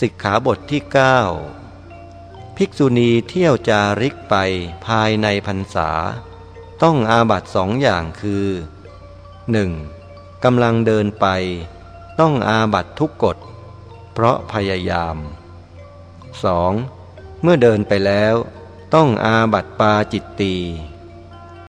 สิกขาบทที่ 9 ภิกษุณีเที่ยวจาริกไปภายในพรรษา ต้องอาบัตสองอย่างคือ 1. กำลังเดินไป ต้องอาบัตทุกกฎ เพราะพยายาม 2. เมื่อเดินไปแล้ว ต้องอาบัตปาจิตตี